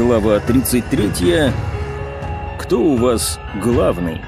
Глава 33. Кто у вас главный?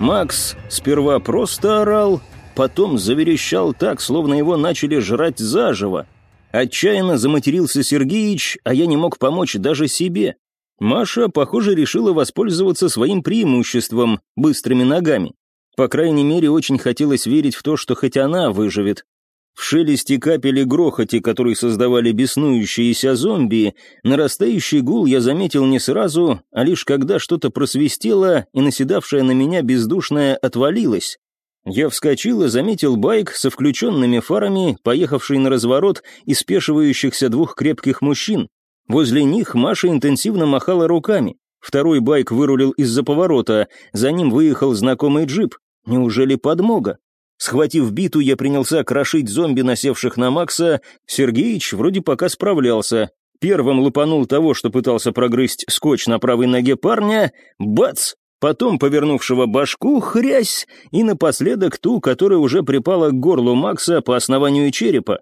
Макс сперва просто орал, потом заверещал так, словно его начали жрать заживо. Отчаянно заматерился Сергеич, а я не мог помочь даже себе. Маша, похоже, решила воспользоваться своим преимуществом – быстрыми ногами. По крайней мере, очень хотелось верить в то, что хоть она выживет. В шелесте капель и грохоте, который создавали беснующиеся зомби, нарастающий гул я заметил не сразу, а лишь когда что-то просвистело, и наседавшая на меня бездушная отвалилась. Я вскочил и заметил байк со включенными фарами, поехавший на разворот и спешивающихся двух крепких мужчин. Возле них Маша интенсивно махала руками. Второй байк вырулил из-за поворота, за ним выехал знакомый джип. Неужели подмога? Схватив биту, я принялся крошить зомби, насевших на Макса. Сергеич вроде пока справлялся. Первым лупанул того, что пытался прогрызть скотч на правой ноге парня. Бац! Потом повернувшего башку, хрясь, и напоследок ту, которая уже припала к горлу Макса по основанию черепа.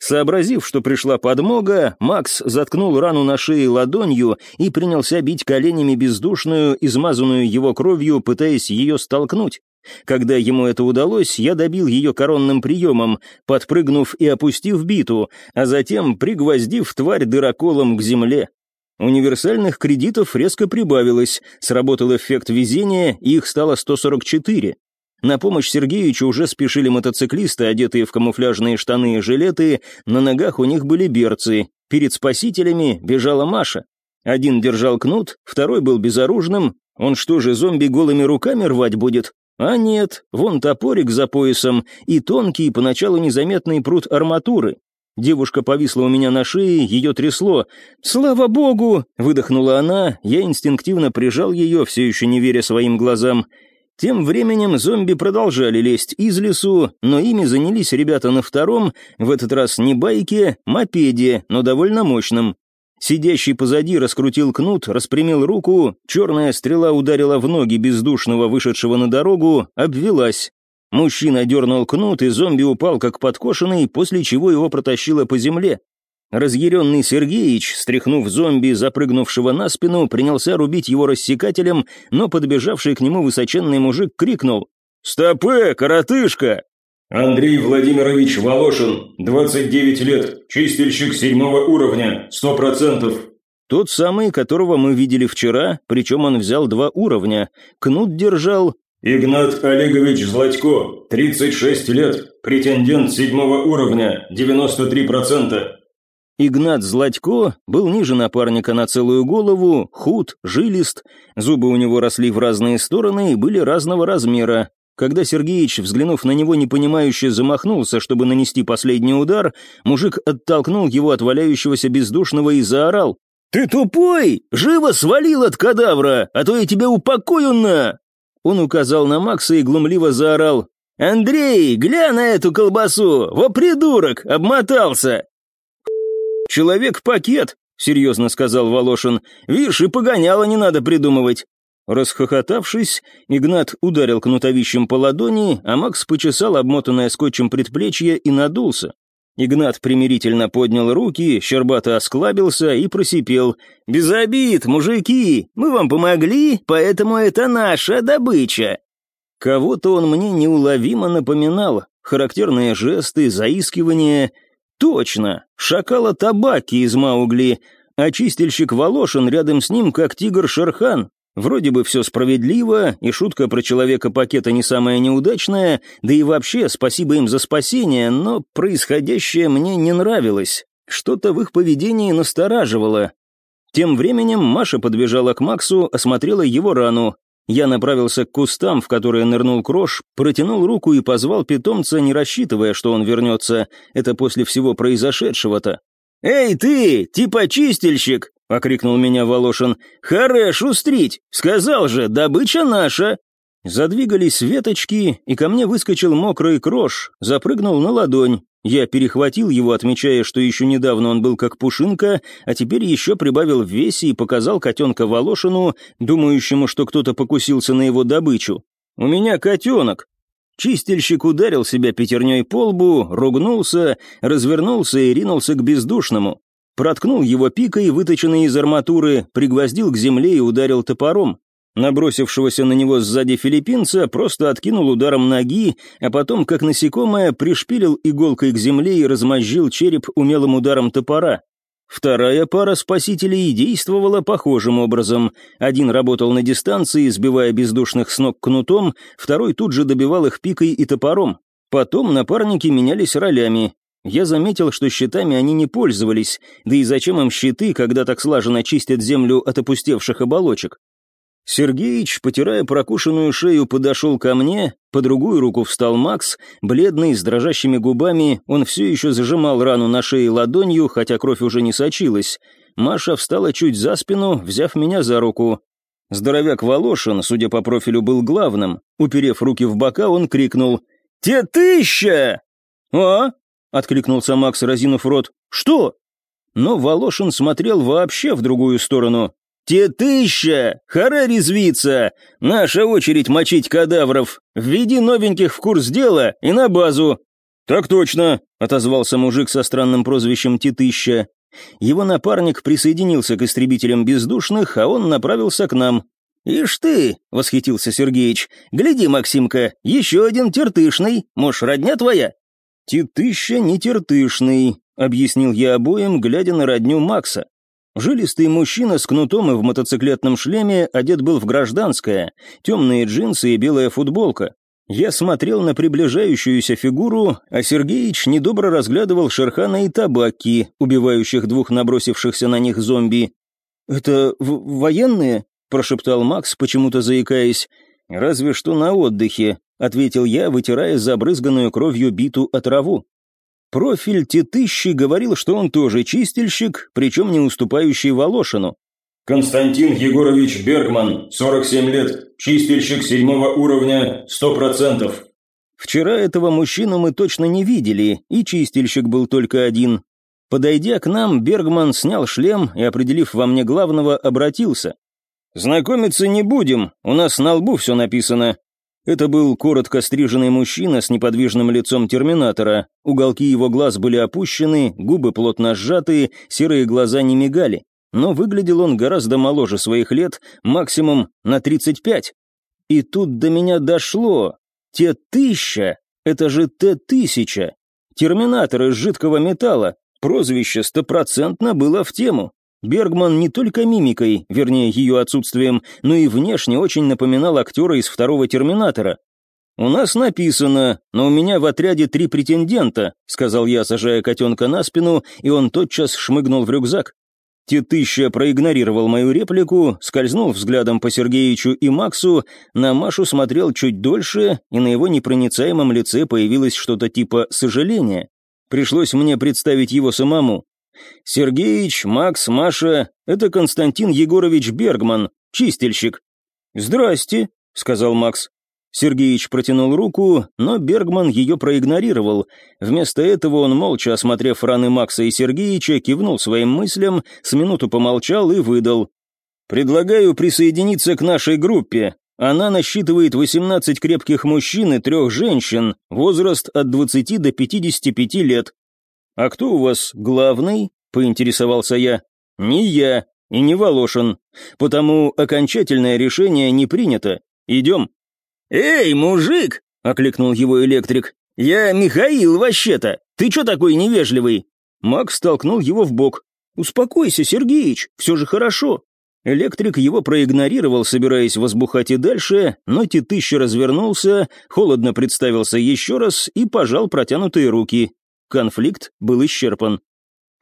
Сообразив, что пришла подмога, Макс заткнул рану на шее ладонью и принялся бить коленями бездушную, измазанную его кровью, пытаясь ее столкнуть. Когда ему это удалось, я добил ее коронным приемом, подпрыгнув и опустив биту, а затем пригвоздив тварь дыроколом к земле. Универсальных кредитов резко прибавилось, сработал эффект везения, и их стало 144. На помощь Сергеевичу уже спешили мотоциклисты, одетые в камуфляжные штаны и жилеты, на ногах у них были берцы. Перед спасителями бежала Маша. Один держал кнут, второй был безоружным. Он что же, зомби голыми руками рвать будет? А нет, вон топорик за поясом и тонкий, поначалу незаметный пруд арматуры. Девушка повисла у меня на шее, ее трясло. «Слава богу!» — выдохнула она, я инстинктивно прижал ее, все еще не веря своим глазам. Тем временем зомби продолжали лезть из лесу, но ими занялись ребята на втором, в этот раз не байке, мопеде, но довольно мощном. Сидящий позади раскрутил кнут, распрямил руку, черная стрела ударила в ноги бездушного, вышедшего на дорогу, обвелась. Мужчина дернул кнут, и зомби упал как подкошенный, после чего его протащило по земле. Разъяренный Сергеич, стряхнув зомби, запрыгнувшего на спину, принялся рубить его рассекателем, но подбежавший к нему высоченный мужик крикнул «Стопе, коротышка!» Андрей Владимирович Волошин, 29 лет, чистильщик седьмого уровня, сто процентов. Тот самый, которого мы видели вчера, причем он взял два уровня. Кнут держал... Игнат Олегович Златько, 36 лет, претендент седьмого уровня, 93%. Игнат Златько был ниже напарника на целую голову, худ, жилист, зубы у него росли в разные стороны и были разного размера. Когда Сергеич, взглянув на него непонимающе, замахнулся, чтобы нанести последний удар, мужик оттолкнул его от валяющегося бездушного и заорал. «Ты тупой! Живо свалил от кадавра, а то я тебя упокою на!» Он указал на Макса и глумливо заорал. «Андрей, глянь на эту колбасу! Во придурок! Обмотался! «Человек-пакет», — серьезно сказал Волошин. «Вишь, и погоняло не надо придумывать». Расхохотавшись, Игнат ударил кнутовищем по ладони, а Макс почесал обмотанное скотчем предплечье и надулся. Игнат примирительно поднял руки, щербато осклабился и просипел. «Без обид, мужики! Мы вам помогли, поэтому это наша добыча!» Кого-то он мне неуловимо напоминал. Характерные жесты, заискивания — Точно, шакала табаки из Маугли, а чистильщик Волошин рядом с ним, как тигр Шерхан. Вроде бы все справедливо, и шутка про человека-пакета не самая неудачная, да и вообще спасибо им за спасение, но происходящее мне не нравилось. Что-то в их поведении настораживало. Тем временем Маша подбежала к Максу, осмотрела его рану. Я направился к кустам, в которые нырнул Крош, протянул руку и позвал питомца, не рассчитывая, что он вернется. Это после всего произошедшего-то. «Эй, ты, типа чистильщик!» — окрикнул меня Волошин. «Харе, шустрить! Сказал же, добыча наша!» Задвигались веточки, и ко мне выскочил мокрый крош, запрыгнул на ладонь. Я перехватил его, отмечая, что еще недавно он был как пушинка, а теперь еще прибавил в весе и показал котенка Волошину, думающему, что кто-то покусился на его добычу. «У меня котенок!» Чистильщик ударил себя пятерней по лбу, ругнулся, развернулся и ринулся к бездушному. Проткнул его пикой, выточенной из арматуры, пригвоздил к земле и ударил топором. Набросившегося на него сзади филиппинца просто откинул ударом ноги, а потом, как насекомое, пришпилил иголкой к земле и размозжил череп умелым ударом топора. Вторая пара спасителей действовала похожим образом. Один работал на дистанции, сбивая бездушных с ног кнутом, второй тут же добивал их пикой и топором. Потом напарники менялись ролями. Я заметил, что щитами они не пользовались, да и зачем им щиты, когда так слаженно чистят землю от опустевших оболочек? Сергеич, потирая прокушенную шею, подошел ко мне, по другую руку встал Макс, бледный, с дрожащими губами, он все еще зажимал рану на шее ладонью, хотя кровь уже не сочилась. Маша встала чуть за спину, взяв меня за руку. Здоровяк Волошин, судя по профилю, был главным. Уперев руки в бока, он крикнул «Те тыща!» «А?» — откликнулся Макс, разинув рот. «Что?» Но Волошин смотрел вообще в другую сторону. «Те тыща! Хара резвиться! Наша очередь мочить кадавров! Введи новеньких в курс дела и на базу!» «Так точно!» — отозвался мужик со странным прозвищем Титыща. Его напарник присоединился к истребителям бездушных, а он направился к нам. «Ишь ты!» — восхитился Сергеич. «Гляди, Максимка, еще один тертышный, может, родня твоя?» «Титыща не тертышный», — объяснил я обоим, глядя на родню Макса. Жилистый мужчина с кнутом и в мотоциклетном шлеме одет был в гражданское, темные джинсы и белая футболка. Я смотрел на приближающуюся фигуру, а Сергеич недобро разглядывал Шерхана и табаки, убивающих двух набросившихся на них зомби. «Это военные?» – прошептал Макс, почему-то заикаясь. «Разве что на отдыхе», — ответил я, вытирая забрызганную кровью биту от траву. Профиль Титыщи говорил, что он тоже чистильщик, причем не уступающий Волошину. Константин Егорович Бергман, 47 лет, чистильщик седьмого уровня, 100%. Вчера этого мужчину мы точно не видели, и чистильщик был только один. Подойдя к нам, Бергман снял шлем и, определив во мне главного, обратился. «Знакомиться не будем, у нас на лбу все написано. Это был коротко стриженный мужчина с неподвижным лицом терминатора. Уголки его глаз были опущены, губы плотно сжаты, серые глаза не мигали. Но выглядел он гораздо моложе своих лет, максимум на 35. И тут до меня дошло. Те тысяча, это же Т-1000. Терминатор из жидкого металла. Прозвище стопроцентно было в тему. Бергман не только мимикой, вернее ее отсутствием, но и внешне очень напоминал актера из второго «Терминатора». «У нас написано, но у меня в отряде три претендента», сказал я, сажая котенка на спину, и он тотчас шмыгнул в рюкзак. Титыща проигнорировал мою реплику, скользнул взглядом по Сергеичу и Максу, на Машу смотрел чуть дольше, и на его непроницаемом лице появилось что-то типа сожаления. Пришлось мне представить его самому. Сергеич, Макс, Маша — это Константин Егорович Бергман, чистильщик». «Здрасте», — сказал Макс. Сергеич протянул руку, но Бергман ее проигнорировал. Вместо этого он, молча осмотрев раны Макса и Сергеича, кивнул своим мыслям, с минуту помолчал и выдал. «Предлагаю присоединиться к нашей группе. Она насчитывает 18 крепких мужчин и трех женщин, возраст от 20 до 55 лет. «А кто у вас главный?» — поинтересовался я. «Не я и не Волошин, потому окончательное решение не принято. Идем». «Эй, мужик!» — окликнул его электрик. «Я Михаил вообще-то. Ты чё такой невежливый?» Макс толкнул его в бок. «Успокойся, Сергеич, все же хорошо». Электрик его проигнорировал, собираясь возбухать и дальше, но Титыща развернулся, холодно представился еще раз и пожал протянутые руки. Конфликт был исчерпан.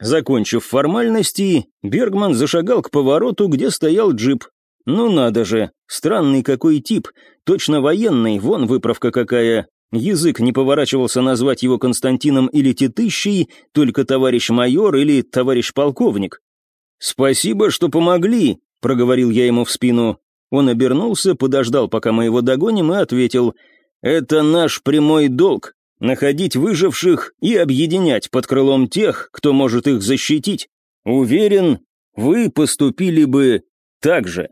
Закончив формальности, Бергман зашагал к повороту, где стоял джип. Ну надо же, странный какой тип, точно военный, вон выправка какая. Язык не поворачивался назвать его Константином или Титыщей, только товарищ майор или товарищ полковник. «Спасибо, что помогли», — проговорил я ему в спину. Он обернулся, подождал, пока мы его догоним, и ответил, «Это наш прямой долг находить выживших и объединять под крылом тех, кто может их защитить. Уверен, вы поступили бы так же.